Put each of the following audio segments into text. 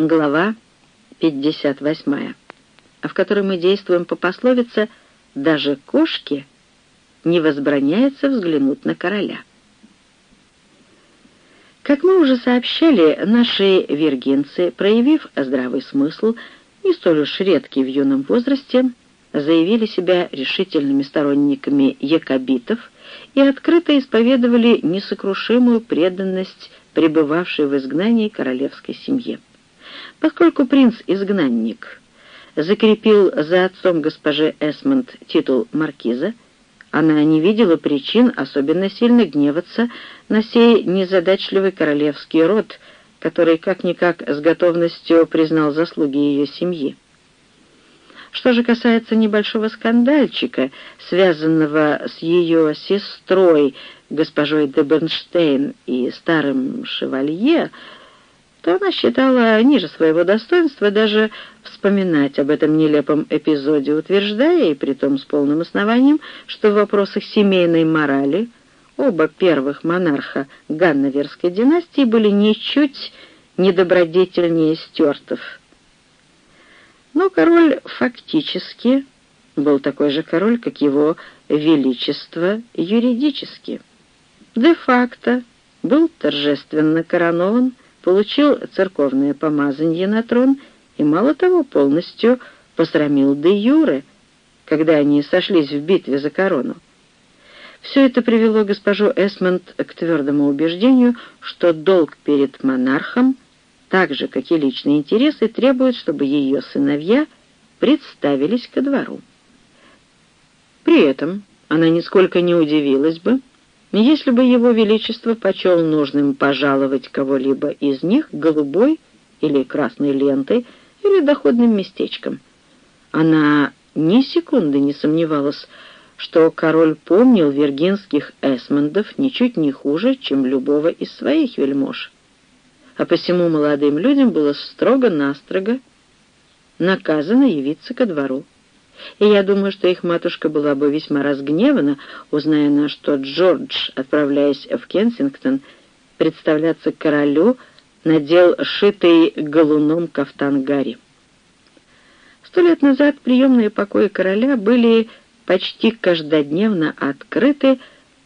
Глава 58, в которой мы действуем по пословице «даже кошке не возбраняется взглянуть на короля». Как мы уже сообщали, наши виргинцы, проявив здравый смысл, не столь уж редкий в юном возрасте, заявили себя решительными сторонниками якобитов и открыто исповедовали несокрушимую преданность пребывавшей в изгнании королевской семье. Поскольку принц-изгнанник закрепил за отцом госпожи Эсмонд титул маркиза, она не видела причин особенно сильно гневаться на сей незадачливый королевский род, который как-никак с готовностью признал заслуги ее семьи. Что же касается небольшого скандальчика, связанного с ее сестрой, госпожой де Бернштейн и старым шевалье, то она считала ниже своего достоинства даже вспоминать об этом нелепом эпизоде, утверждая, и притом с полным основанием, что в вопросах семейной морали оба первых монарха Ганноверской династии были ничуть недобродетельнее стюартов. Но король фактически был такой же король, как его величество юридически. Де-факто был торжественно коронован, получил церковное помазание на трон и, мало того, полностью посрамил де Юре, когда они сошлись в битве за корону. Все это привело госпожу Эсмонд к твердому убеждению, что долг перед монархом, так же, как и личные интересы, требует, чтобы ее сыновья представились ко двору. При этом она нисколько не удивилась бы, если бы его величество почел нужным пожаловать кого-либо из них голубой или красной лентой или доходным местечком. Она ни секунды не сомневалась, что король помнил виргинских эсмондов ничуть не хуже, чем любого из своих вельмож. А посему молодым людям было строго-настрого наказано явиться ко двору и я думаю, что их матушка была бы весьма разгневана, узная на что Джордж, отправляясь в Кенсингтон, представляться королю, надел шитый галуном кафтан Гарри. Сто лет назад приемные покои короля были почти каждодневно открыты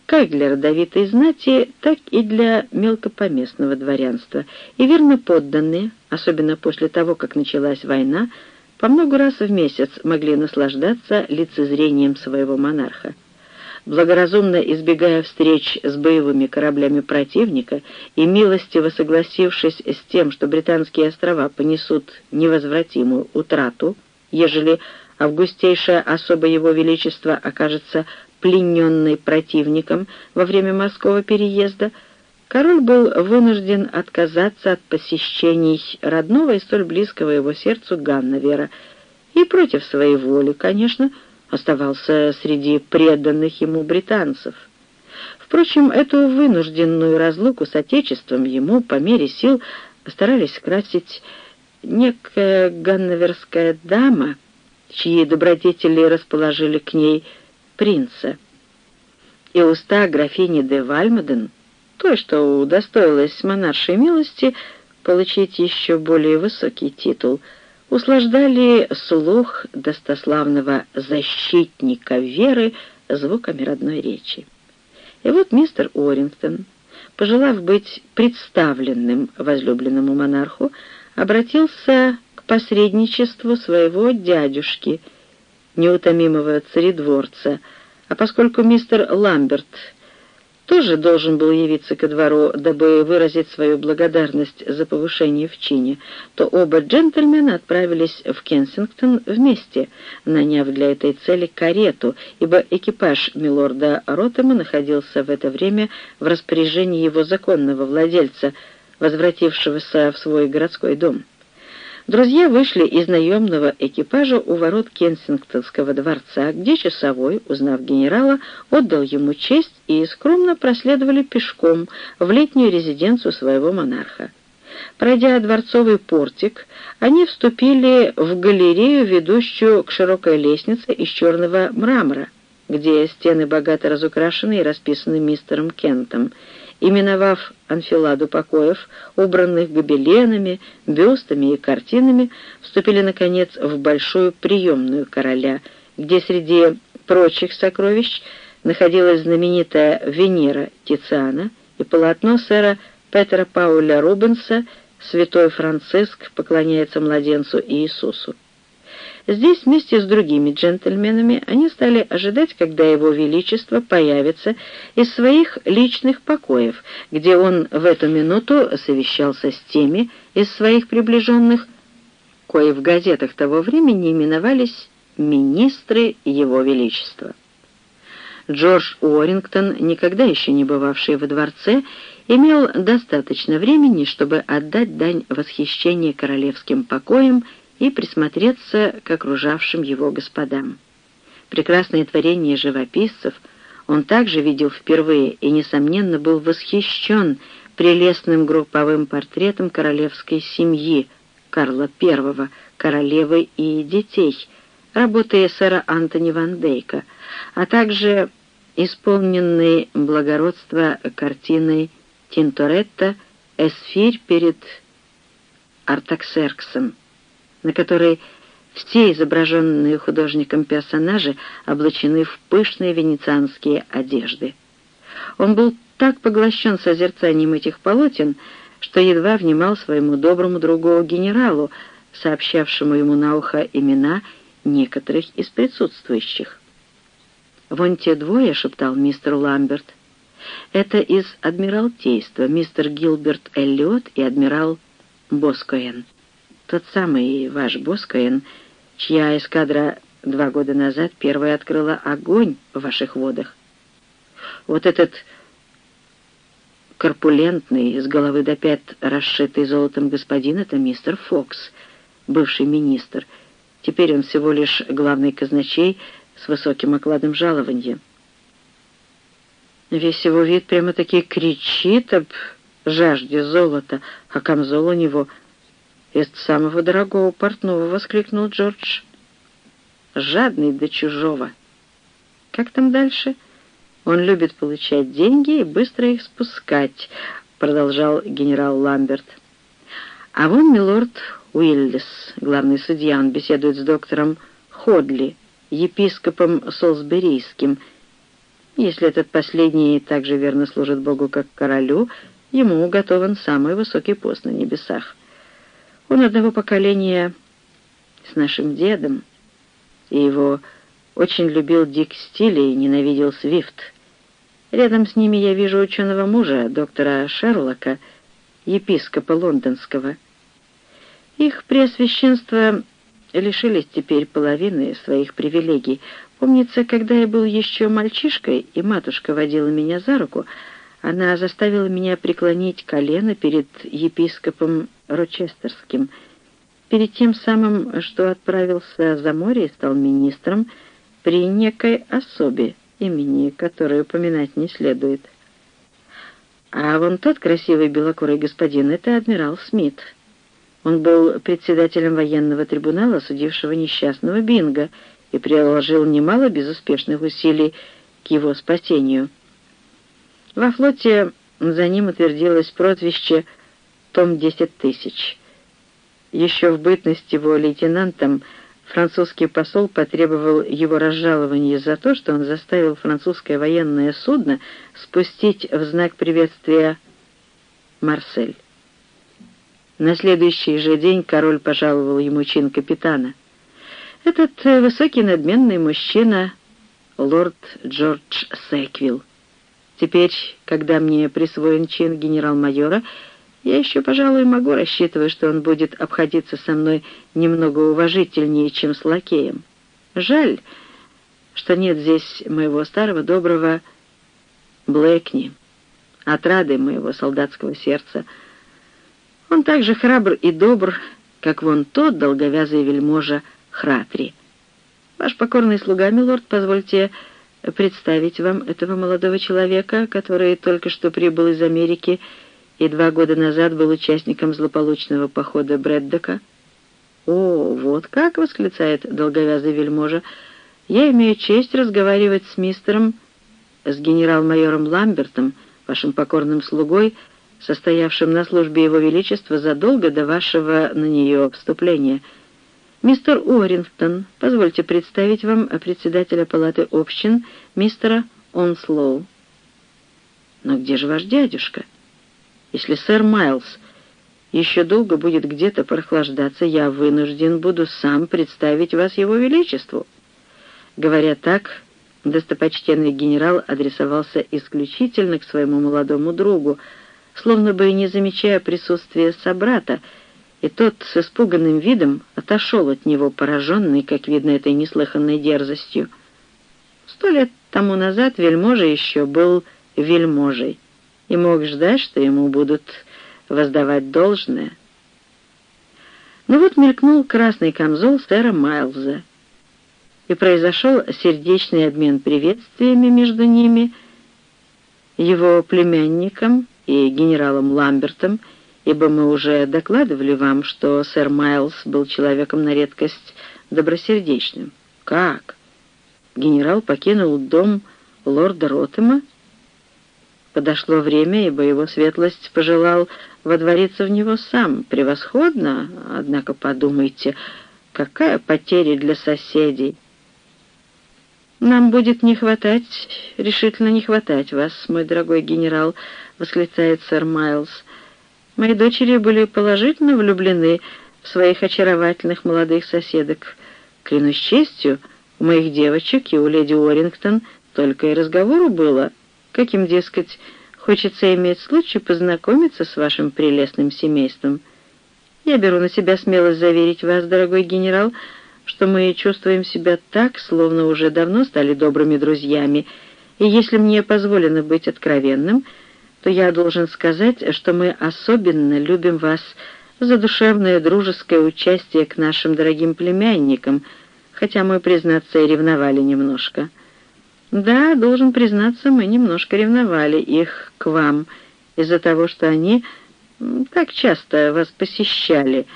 как для родовитой знати, так и для мелкопоместного дворянства, и верно подданные, особенно после того, как началась война, по много раз в месяц могли наслаждаться лицезрением своего монарха. Благоразумно избегая встреч с боевыми кораблями противника и милостиво согласившись с тем, что британские острова понесут невозвратимую утрату, ежели августейшая особа его величества окажется плененной противником во время морского переезда, король был вынужден отказаться от посещений родного и столь близкого его сердцу Ганновера и против своей воли, конечно, оставался среди преданных ему британцев. Впрочем, эту вынужденную разлуку с Отечеством ему по мере сил старались скрасить некая ганноверская дама, чьи добродетели расположили к ней принца. И уста графини де Вальмаден — той, что удостоилась монаршей милости получить еще более высокий титул, услаждали слух достославного защитника веры звуками родной речи. И вот мистер Орингтон, пожелав быть представленным возлюбленному монарху, обратился к посредничеству своего дядюшки, неутомимого царедворца, а поскольку мистер Ламберт — тоже должен был явиться ко двору, дабы выразить свою благодарность за повышение в чине, то оба джентльмена отправились в Кенсингтон вместе, наняв для этой цели карету, ибо экипаж милорда Ротема находился в это время в распоряжении его законного владельца, возвратившегося в свой городской дом. Друзья вышли из наемного экипажа у ворот Кенсингтонского дворца, где часовой, узнав генерала, отдал ему честь и скромно проследовали пешком в летнюю резиденцию своего монарха. Пройдя дворцовый портик, они вступили в галерею, ведущую к широкой лестнице из черного мрамора, где стены богато разукрашены и расписаны мистером Кентом, именовав анфиладу покоев, убранных гобеленами, бюстами и картинами, вступили, наконец, в большую приемную короля, где среди прочих сокровищ находилась знаменитая Венера Тициана и полотно сэра Петера Пауля Рубенса «Святой Франциск поклоняется младенцу Иисусу». Здесь вместе с другими джентльменами они стали ожидать, когда его величество появится из своих личных покоев, где он в эту минуту совещался с теми из своих приближенных, кои в газетах того времени именовались «министры его величества». Джордж Уоррингтон, никогда еще не бывавший во дворце, имел достаточно времени, чтобы отдать дань восхищения королевским покоям и присмотреться к окружавшим его господам. Прекрасные творения живописцев он также видел впервые и, несомненно, был восхищен прелестным групповым портретом королевской семьи Карла I, королевы и детей, работы сэра Антони Ван Дейка, а также исполненной благородства картиной Тинторетта «Эсфирь перед Артаксерксом» на которой все изображенные художником персонажи облачены в пышные венецианские одежды. Он был так поглощен созерцанием этих полотен, что едва внимал своему доброму другу генералу, сообщавшему ему на ухо имена некоторых из присутствующих. «Вон те двое», — шептал мистер Ламберт, — «это из Адмиралтейства, мистер Гилберт Эллиот и адмирал Боскоэн» тот самый ваш Боскоин, чья эскадра два года назад первая открыла огонь в ваших водах. Вот этот корпулентный, с головы до пят расшитый золотом господин — это мистер Фокс, бывший министр. Теперь он всего лишь главный казначей с высоким окладом жалования. Весь его вид прямо-таки кричит об жажде золота, а камзол у него — «Из самого дорогого портного!» — воскликнул Джордж. «Жадный до чужого!» «Как там дальше?» «Он любит получать деньги и быстро их спускать», — продолжал генерал Ламберт. «А вон милорд Уиллис, главный судья, он беседует с доктором Ходли, епископом Солсберийским. Если этот последний так же верно служит Богу, как королю, ему уготован самый высокий пост на небесах». Он одного поколения с нашим дедом, и его очень любил Дик Стилли и ненавидел Свифт. Рядом с ними я вижу ученого мужа, доктора Шерлока, епископа лондонского. Их преосвященство лишились теперь половины своих привилегий. Помнится, когда я был еще мальчишкой, и матушка водила меня за руку, она заставила меня преклонить колено перед епископом Рочестерским, перед тем самым, что отправился за море и стал министром при некой особе, имени которой упоминать не следует. А вон тот красивый белокурый господин — это адмирал Смит. Он был председателем военного трибунала, судившего несчастного Бинга, и приложил немало безуспешных усилий к его спасению — во флоте за ним утвердилось прозвище «Том 10 тысяч». Еще в бытность его лейтенантом французский посол потребовал его разжалования за то, что он заставил французское военное судно спустить в знак приветствия Марсель. На следующий же день король пожаловал ему чин капитана. Этот высокий надменный мужчина — лорд Джордж Секвилл. Теперь, когда мне присвоен чин генерал-майора, я еще, пожалуй, могу рассчитывать, что он будет обходиться со мной немного уважительнее, чем с лакеем. Жаль, что нет здесь моего старого доброго Блэкни, отрады моего солдатского сердца. Он так же храбр и добр, как вон тот долговязый вельможа Хратри. Ваш покорный слуга, милорд, позвольте представить вам этого молодого человека, который только что прибыл из Америки и два года назад был участником злополучного похода Брэддока?» «О, вот как!» — восклицает долговязый вельможа. «Я имею честь разговаривать с мистером, с генерал-майором Ламбертом, вашим покорным слугой, состоявшим на службе Его Величества задолго до вашего на нее вступления. Мистер Уоррингтон, позвольте представить вам председателя палаты общин, мистера Онслоу. Но где же ваш дядюшка? Если сэр Майлз еще долго будет где-то прохлаждаться, я вынужден буду сам представить вас его величеству». Говоря так, достопочтенный генерал адресовался исключительно к своему молодому другу, словно бы не замечая присутствия собрата, и тот с испуганным видом отошел от него, пораженный, как видно, этой неслыханной дерзостью. Сто лет тому назад вельможа еще был вельможей и мог ждать, что ему будут воздавать должное. Но ну вот мелькнул красный камзол сэра Майлза, и произошел сердечный обмен приветствиями между ними, его племянником и генералом Ламбертом, ибо мы уже докладывали вам, что сэр Майлз был человеком на редкость добросердечным. Как? Генерал покинул дом лорда Ротема Подошло время, ибо его светлость пожелал водвориться в него сам. Превосходно, однако подумайте, какая потеря для соседей. «Нам будет не хватать, решительно не хватать вас, мой дорогой генерал», — восклицает сэр Майлз. «Мои дочери были положительно влюблены в своих очаровательных молодых соседок. Клянусь честью, у моих девочек и у леди Уоррингтон только и разговору было — каким, дескать, хочется иметь случай познакомиться с вашим прелестным семейством. Я беру на себя смелость заверить вас, дорогой генерал, что мы чувствуем себя так, словно уже давно стали добрыми друзьями, и если мне позволено быть откровенным, то я должен сказать, что мы особенно любим вас за душевное дружеское участие к нашим дорогим племянникам, хотя мы, признаться, и ревновали немножко». Да, должен признаться, мы немножко ревновали их к вам из-за того, что они так часто вас посещали.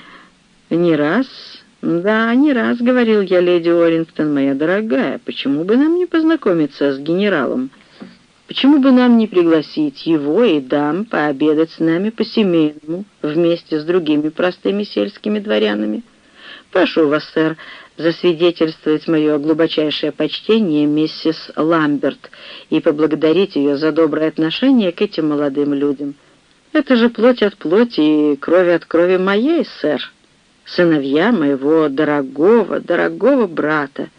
Не раз, да, не раз, говорил я леди Орингтон, моя дорогая, почему бы нам не познакомиться с генералом? Почему бы нам не пригласить его и дам пообедать с нами по-семейному вместе с другими простыми сельскими дворянами? Прошу вас, сэр, засвидетельствовать мое глубочайшее почтение миссис Ламберт и поблагодарить ее за доброе отношение к этим молодым людям. Это же плоть от плоти и крови от крови моей, сэр, сыновья моего дорогого, дорогого брата.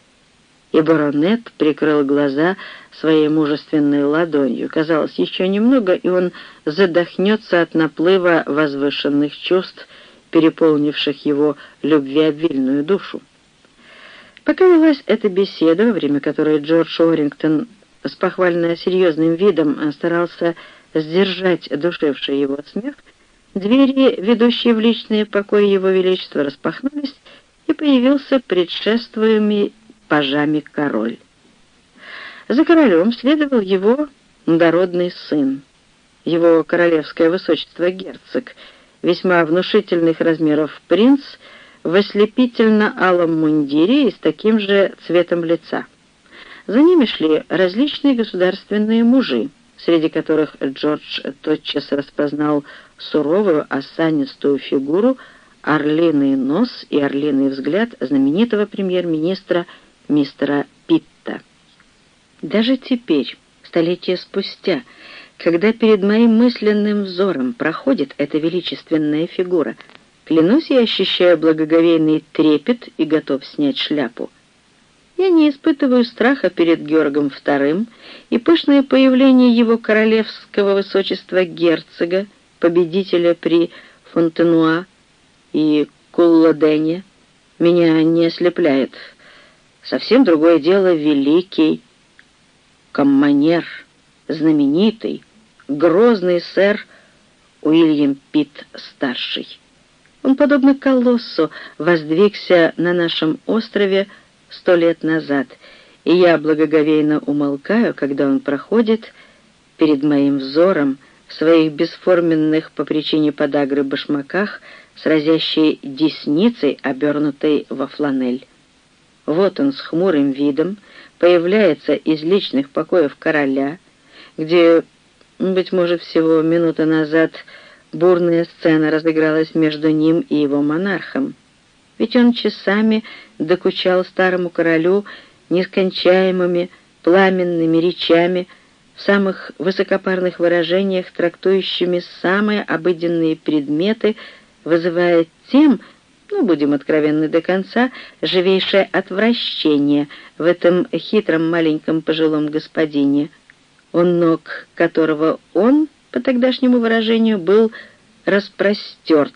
И баронет прикрыл глаза своей мужественной ладонью. Казалось, еще немного, и он задохнется от наплыва возвышенных чувств, переполнивших его любвеобильную душу. Пока велась эта беседа, во время которой Джордж Орингтон с похвально серьезным видом старался сдержать душевший его смех, двери, ведущие в личные покои его величества, распахнулись, и появился предшествуемый пажами король. За королем следовал его дородный сын, его королевское высочество герцог, весьма внушительных размеров принц — в ослепительно-алом мундире и с таким же цветом лица. За ними шли различные государственные мужи, среди которых Джордж тотчас распознал суровую осанистую фигуру, орлиный нос и орлиный взгляд знаменитого премьер-министра мистера Питта. Даже теперь, столетия спустя, когда перед моим мысленным взором проходит эта величественная фигура — Клянусь, я ощущаю благоговейный трепет и готов снять шляпу. Я не испытываю страха перед Георгом II, и пышное появление его королевского высочества герцога, победителя при Фонтенуа и Кулладене, меня не ослепляет. Совсем другое дело великий комманер, знаменитый, грозный сэр Уильям Питт-старший. Он, подобно колоссу, воздвигся на нашем острове сто лет назад, и я благоговейно умолкаю, когда он проходит перед моим взором в своих бесформенных по причине подагры башмаках с разящей десницей, обернутой во фланель. Вот он с хмурым видом появляется из личных покоев короля, где быть может, всего минута назад бурная сцена разыгралась между ним и его монархом. Ведь он часами докучал старому королю нескончаемыми пламенными речами, в самых высокопарных выражениях, трактующими самые обыденные предметы, вызывая тем, ну, будем откровенны до конца, живейшее отвращение в этом хитром маленьком пожилом господине, он ног которого он, по тогдашнему выражению, был распростерт,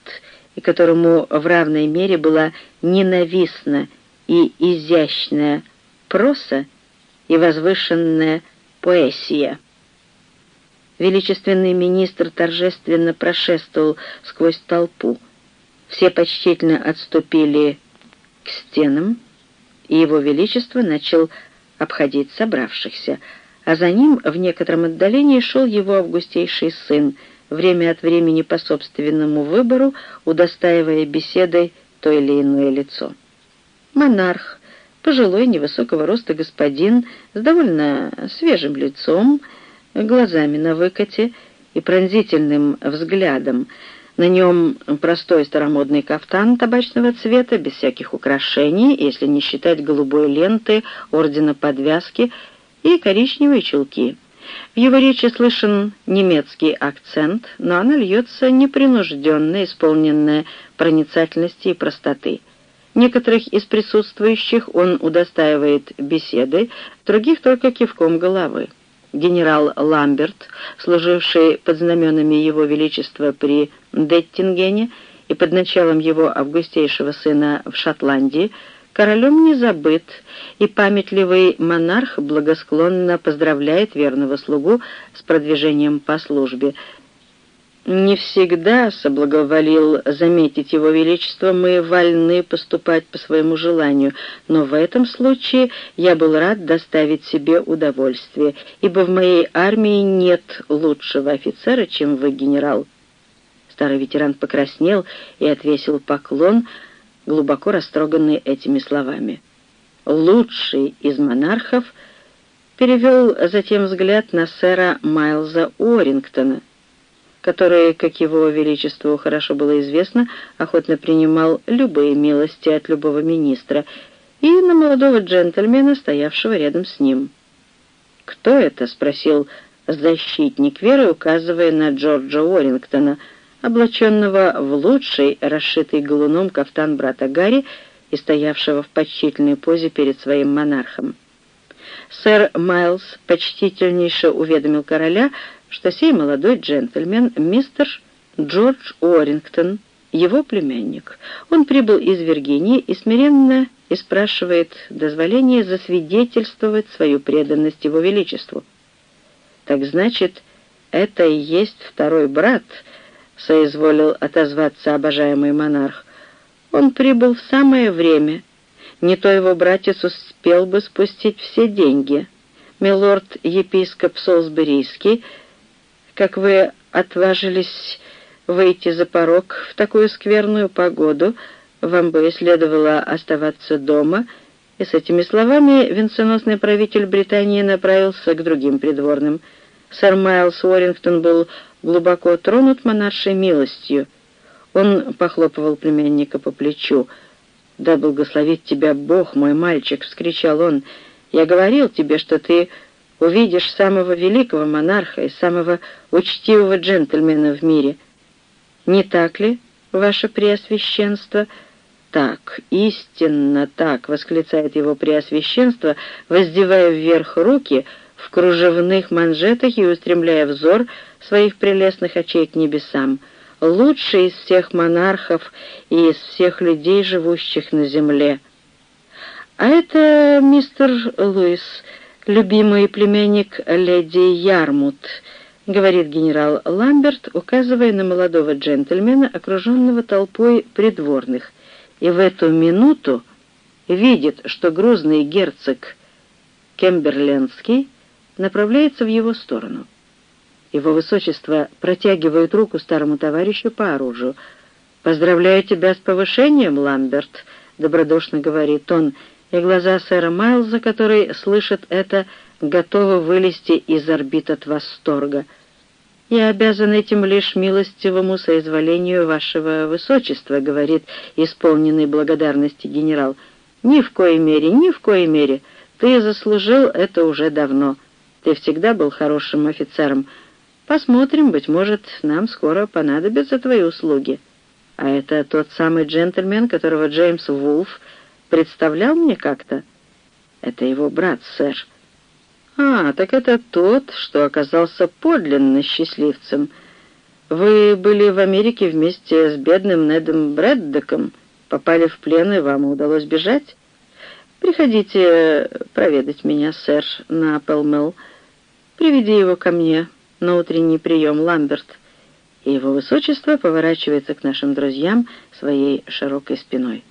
и которому в равной мере была ненавистна и изящная проса и возвышенная поэсия. Величественный министр торжественно прошествовал сквозь толпу. Все почтительно отступили к стенам, и его величество начал обходить собравшихся, а за ним в некотором отдалении шел его августейший сын, время от времени по собственному выбору, удостаивая беседой то или иное лицо. Монарх, пожилой невысокого роста господин с довольно свежим лицом, глазами на выкате и пронзительным взглядом. На нем простой старомодный кафтан табачного цвета, без всяких украшений, если не считать голубой ленты, ордена подвязки и коричневые чулки. В его речи слышен немецкий акцент, но она льется непринужденно, исполненная проницательности и простоты. Некоторых из присутствующих он удостаивает беседой, других только кивком головы. Генерал Ламберт, служивший под знаменами Его Величества при Деттингене и под началом его августейшего сына в Шотландии, королем не забыт, и памятливый монарх благосклонно поздравляет верного слугу с продвижением по службе. «Не всегда, — соблаговолил заметить его величество, — мы вольны поступать по своему желанию, но в этом случае я был рад доставить себе удовольствие, ибо в моей армии нет лучшего офицера, чем вы, генерал». Старый ветеран покраснел и отвесил поклон, глубоко растроганный этими словами. «Лучший из монархов» перевел затем взгляд на сэра Майлза Уоррингтона — который, как его величеству хорошо было известно, охотно принимал любые милости от любого министра, и на молодого джентльмена, стоявшего рядом с ним. «Кто это?» — спросил защитник веры, указывая на Джорджа Уоррингтона, облаченного в лучший, расшитый галуном кафтан брата Гарри и стоявшего в почтительной позе перед своим монархом. Сэр Майлз почтительнейше уведомил короля, что сей молодой джентльмен, мистер Джордж Уоррингтон, его племянник. Он прибыл из Виргинии и смиренно и спрашивает дозволения засвидетельствовать свою преданность его величеству. «Так значит, это и есть второй брат», — соизволил отозваться обожаемый монарх. «Он прибыл в самое время. Не то его братец успел бы спустить все деньги. Милорд-епископ Солсберийский — как вы отважились выйти за порог в такую скверную погоду, вам бы следовало оставаться дома». И с этими словами венценосный правитель Британии направился к другим придворным. Сэр Майлз Уоррингтон был глубоко тронут монаршей милостью. Он похлопывал племянника по плечу. «Да благословит тебя Бог, мой мальчик!» — вскричал он. «Я говорил тебе, что ты увидишь самого великого монарха и самого учтивого джентльмена в мире. Не так ли, ваше преосвященство?» «Так, истинно так!» — восклицает его преосвященство, воздевая вверх руки в кружевных манжетах и устремляя взор своих прелестных очей к небесам. «Лучший из всех монархов и из всех людей, живущих на земле». «А это мистер Луис», любимый племянник леди Ярмут», — говорит генерал Ламберт, указывая на молодого джентльмена, окруженного толпой придворных, и в эту минуту видит, что грузный герцог Кемберлендский направляется в его сторону. Его высочество протягивает руку старому товарищу по оружию. «Поздравляю тебя с повышением, Ламберт», — добродушно говорит он, — и глаза сэра Майлза, который слышит это, готовы вылезти из орбит от восторга. «Я обязан этим лишь милостивому соизволению вашего высочества», — говорит исполненный благодарности генерал. «Ни в коей мере, ни в коей мере. Ты заслужил это уже давно. Ты всегда был хорошим офицером. Посмотрим, быть может, нам скоро понадобятся твои услуги». А это тот самый джентльмен, которого Джеймс Вулф представлял мне как-то? Это его брат, сэр. «А, так это тот, что оказался подлинно счастливцем. Вы были в Америке вместе с бедным Недом Брэддоком, попали в плен, и вам удалось бежать? Приходите проведать меня, сэр, на Пелмел. Приведи его ко мне на утренний прием, Ламберт». И его высочество поворачивается к нашим друзьям своей широкой спиной.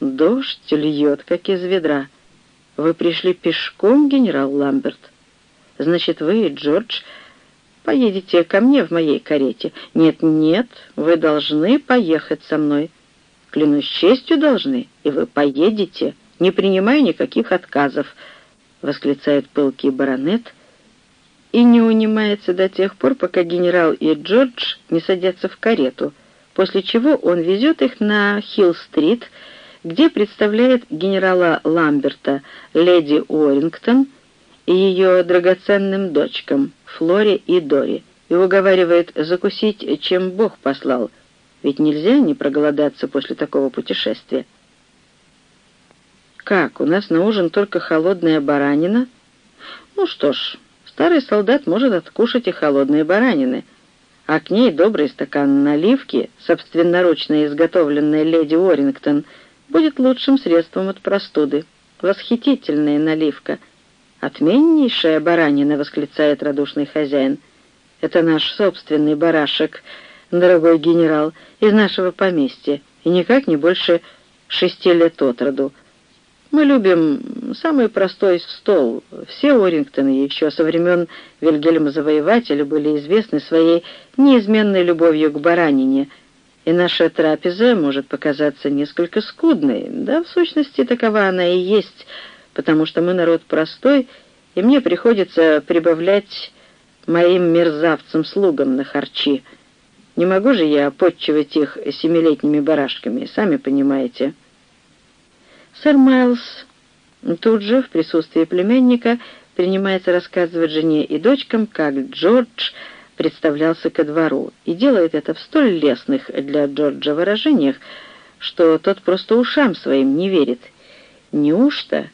Дождь льет, как из ведра. Вы пришли пешком, генерал Ламберт? Значит, вы Джордж поедете ко мне в моей карете. Нет, нет, вы должны поехать со мной. Клянусь честью должны, и вы поедете, не принимая никаких отказов, — восклицает пылкий баронет и не унимается до тех пор, пока генерал и Джордж не садятся в карету, после чего он везет их на Хилл-стрит, где представляет генерала Ламберта леди Уоррингтон и ее драгоценным дочкам Флоре и Дори, и уговаривает закусить, чем Бог послал, ведь нельзя не проголодаться после такого путешествия. «Как, у нас на ужин только холодная баранина?» «Ну что ж, старый солдат может откушать и холодные баранины, а к ней добрый стакан наливки, собственноручно изготовленной леди Уоррингтон — будет лучшим средством от простуды. Восхитительная наливка. Отменнейшая баранина, восклицает радушный хозяин. Это наш собственный барашек, дорогой генерал, из нашего поместья, и никак не больше шести лет от роду. Мы любим самый простой стол. Все Орингтоны еще со времен Вильгельма Завоевателя были известны своей неизменной любовью к баранине — и наша трапеза может показаться несколько скудной. Да, в сущности, такова она и есть, потому что мы народ простой, и мне приходится прибавлять моим мерзавцам-слугам на харчи. Не могу же я подчивать их семилетними барашками, сами понимаете. Сэр Майлз тут же, в присутствии племянника, принимается рассказывать жене и дочкам, как Джордж представлялся ко двору, и делает это в столь лестных для Джорджа выражениях, что тот просто ушам своим не верит. Неужто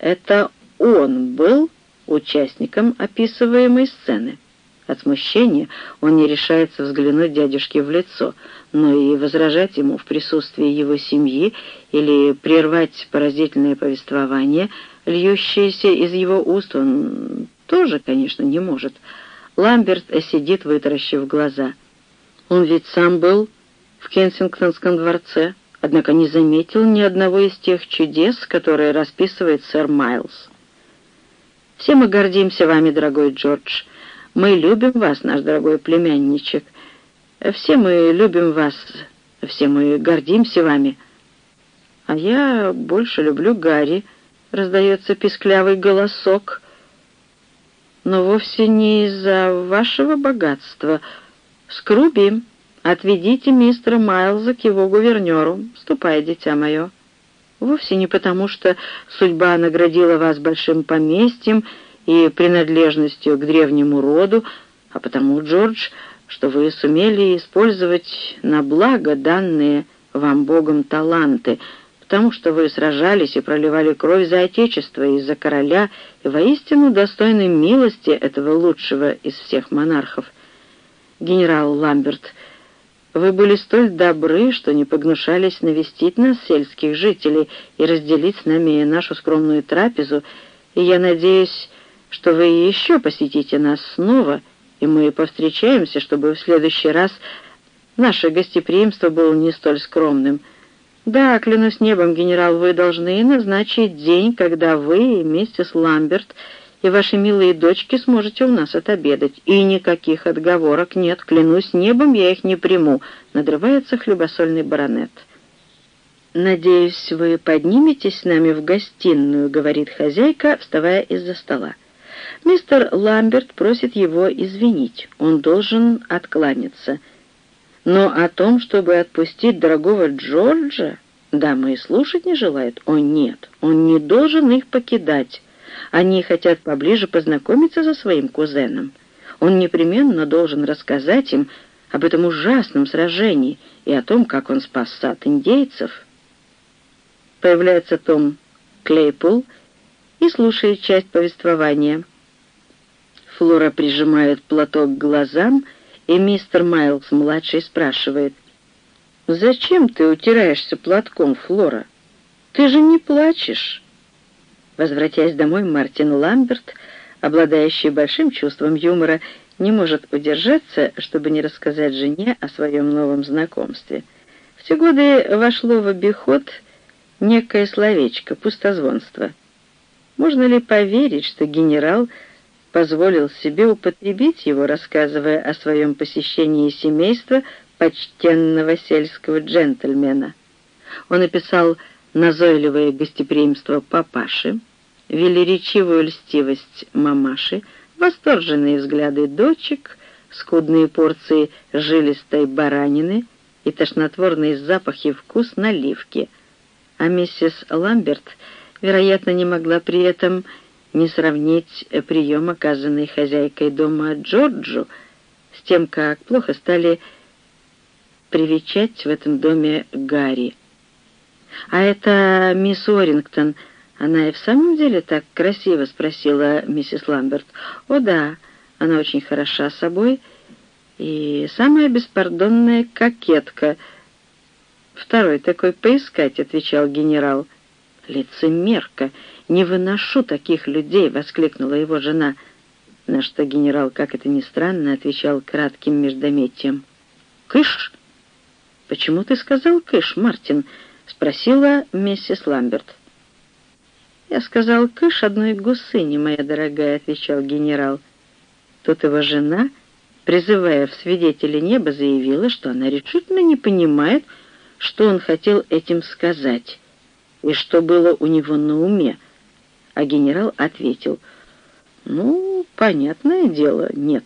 это он был участником описываемой сцены? От смущения он не решается взглянуть дядюшке в лицо, но и возражать ему в присутствии его семьи или прервать поразительное повествование, льющееся из его уст, он тоже, конечно, не может, Ламберт сидит, вытаращив глаза. Он ведь сам был в Кенсингтонском дворце, однако не заметил ни одного из тех чудес, которые расписывает сэр Майлз. «Все мы гордимся вами, дорогой Джордж. Мы любим вас, наш дорогой племянничек. Все мы любим вас, все мы гордимся вами. А я больше люблю Гарри», — раздается писклявый голосок — но вовсе не из-за вашего богатства. Скруби, отведите мистера Майлза к его гувернеру. Ступай, дитя мое. Вовсе не потому, что судьба наградила вас большим поместьем и принадлежностью к древнему роду, а потому, Джордж, что вы сумели использовать на благо данные вам Богом таланты — потому что вы сражались и проливали кровь за Отечество и за короля, и воистину достойны милости этого лучшего из всех монархов. Генерал Ламберт, вы были столь добры, что не погнушались навестить нас, сельских жителей, и разделить с нами нашу скромную трапезу, и я надеюсь, что вы еще посетите нас снова, и мы повстречаемся, чтобы в следующий раз наше гостеприимство было не столь скромным — «Да, клянусь небом, генерал, вы должны назначить день, когда вы, миссис Ламберт и ваши милые дочки сможете у нас отобедать. И никаких отговорок нет, клянусь небом, я их не приму», — надрывается хлебосольный баронет. «Надеюсь, вы подниметесь с нами в гостиную», — говорит хозяйка, вставая из-за стола. Мистер Ламберт просит его извинить. Он должен откланяться. Но о том, чтобы отпустить дорогого Джорджа, дама и слушать не желает. О нет, он не должен их покидать. Они хотят поближе познакомиться со своим кузеном. Он непременно должен рассказать им об этом ужасном сражении и о том, как он спас сад индейцев. Появляется Том Клейпул и слушает часть повествования. Флора прижимает платок к глазам, и мистер Майлз-младший спрашивает, «Зачем ты утираешься платком, Флора? Ты же не плачешь?» Возвратясь домой, Мартин Ламберт, обладающий большим чувством юмора, не может удержаться, чтобы не рассказать жене о своем новом знакомстве. В те годы вошло в обиход некое словечко «пустозвонство». Можно ли поверить, что генерал позволил себе употребить его, рассказывая о своем посещении семейства почтенного сельского джентльмена? Он описал назойливое гостеприимство папаши, велеречивую льстивость мамаши, восторженные взгляды дочек, скудные порции жилистой баранины и тошнотворный запах и вкус наливки. А миссис Ламберт, вероятно, не могла при этом не сравнить прием, оказанный хозяйкой дома Джорджу, с тем, как плохо стали привечать в этом доме Гарри. «А это мисс Орингтон, она и в самом деле так красиво?» — спросила миссис Ламберт. «О да, она очень хороша собой и самая беспардонная кокетка». «Второй такой поискать», — отвечал генерал. «Лицемерка! Не выношу таких людей!» — воскликнула его жена, на что генерал, как это ни странно, отвечал кратким междометием. «Кыш!» «Почему ты сказал «кыш», Мартин?» — спросила миссис Ламберт. «Я сказал «кыш» одной гусыни, моя дорогая», — отвечал генерал. Тут его жена, призывая в свидетели неба, заявила, что она решительно не понимает, что он хотел этим сказать и что было у него на уме. А генерал ответил, «Ну, понятное дело, нет».